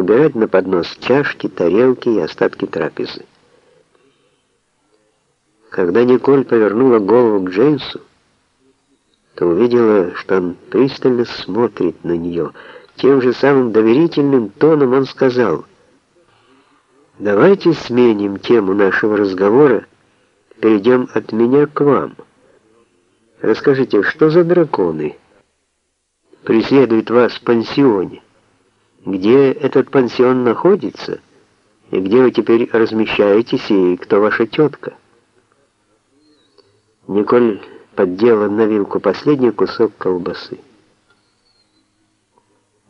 убирать на поднос чашки, тарелки и остатки трапезы. Когда Николь повернула голову к Джеймсу, то увидела, что он пристально смотрит на нее. Тем же самым доверительным тоном он сказал, «Давайте сменим тему нашего разговора, перейдем от меня к вам. Расскажите, что за драконы преследуют вас в пансионе? Где этот пансион находится? И где вы теперь размещаетесь, и кто ваша тетка?» Николь поддела на вилку последний кусок колбасы.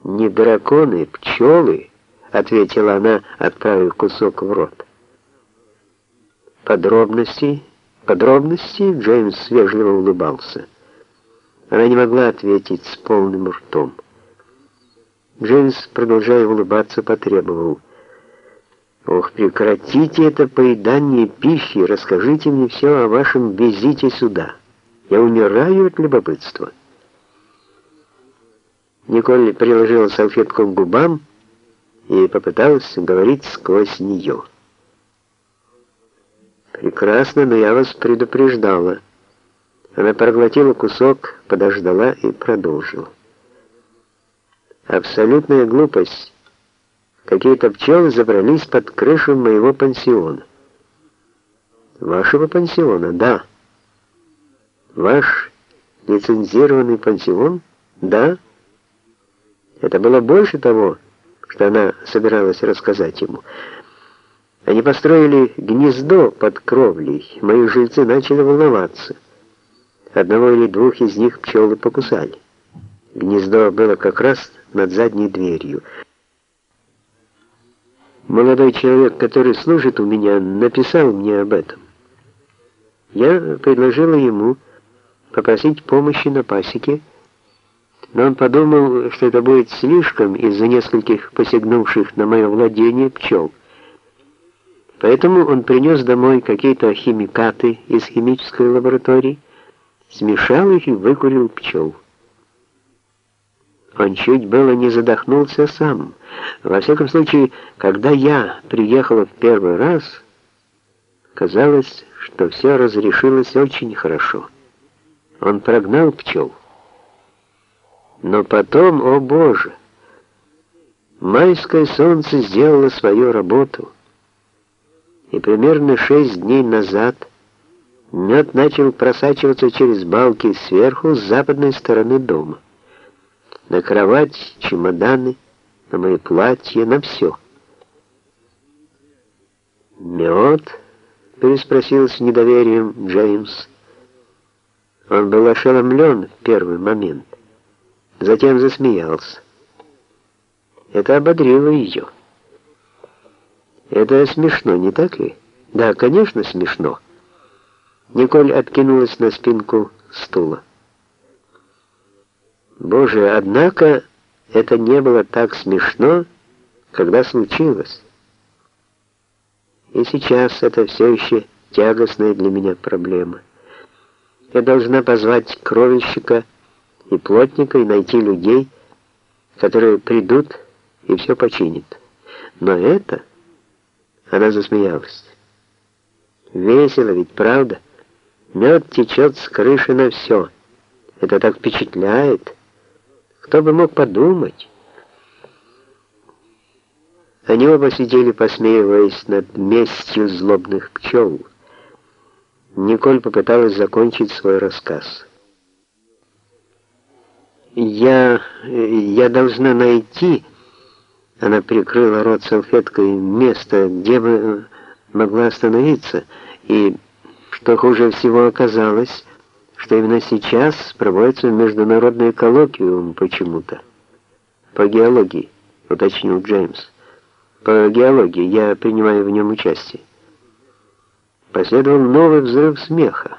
«Не драконы, пчелы», — ответила она, отправив кусок в рот. «Подробности? Подробности?» — Джеймс вежливо улыбался. Она не могла ответить с полным ртом. Джеймс, продолжая улыбаться, потребовал. «Ох, прекратите это поедание пищи, расскажите мне все о вашем визите сюда». Я умираю от любопытства. Николь приложила салфетку к губам и попыталась говорить сквозь нее. «Прекрасно, но я вас предупреждала». Она проглотила кусок, подождала и продолжила. «Абсолютная глупость. Какие-то пчелы забрались под крышу моего пансиона». «Вашего пансиона, да». Ваш лицензированный пансион? Да? Это было больше того, что она собиралась рассказать ему. Они построили гнездо под кровлей. Мои жильцы начали волноваться. Одного или двух из них пчелы покусали. Гнездо было как раз над задней дверью. Молодой человек, который служит у меня, написал мне об этом. Я предложила ему попросить помощи на пасеке, но он подумал, что это будет слишком из-за нескольких посягнувших на мое владение пчел. Поэтому он принес домой какие-то химикаты из химической лаборатории, смешал их и выкурил пчел. Он чуть было не задохнулся сам. Во всяком случае, когда я приехала в первый раз, казалось, что все разрешилось очень хорошо. Он прогнал пчел. Но потом, о боже, майское солнце сделало свою работу, и примерно шесть дней назад мед начал просачиваться через балки сверху с западной стороны дома. На кровать, чемоданы, на мои платья, на все. «Мед?» — переспросил с недоверием Джеймс. Он был ошеломлен в первый момент, затем засмеялся. Это ободрило ее. Это смешно, не так ли? Да, конечно, смешно. Николь откинулась на спинку стула. Боже, однако это не было так смешно, когда случилось. И сейчас это все еще тягостная для меня проблема. Я должна позвать кровельщика и плотника и найти людей, которые придут и все починят. Но это... Она засмеялась. Весело ведь, правда? Мед течет с крыши на все. Это так впечатляет. Кто бы мог подумать? Они оба сидели, посмеиваясь над местью злобных пчел. Николь попыталась закончить свой рассказ. «Я... я должна найти...» Она прикрыла рот салфеткой место, где бы могла остановиться, и, что хуже всего оказалось, что именно сейчас проводится международный коллоквиум почему-то. По геологии, уточнил Джеймс. По геологии я принимаю в нем участие. Последовал новый взрыв смеха.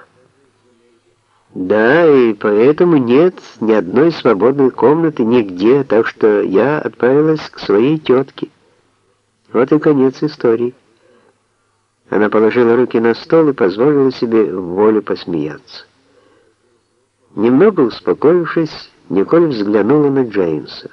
Да, и поэтому нет ни одной свободной комнаты нигде, так что я отправилась к своей тетке. Вот и конец истории. Она положила руки на стол и позволила себе в волю посмеяться. Немного успокоившись, Николь взглянула на Джеймса.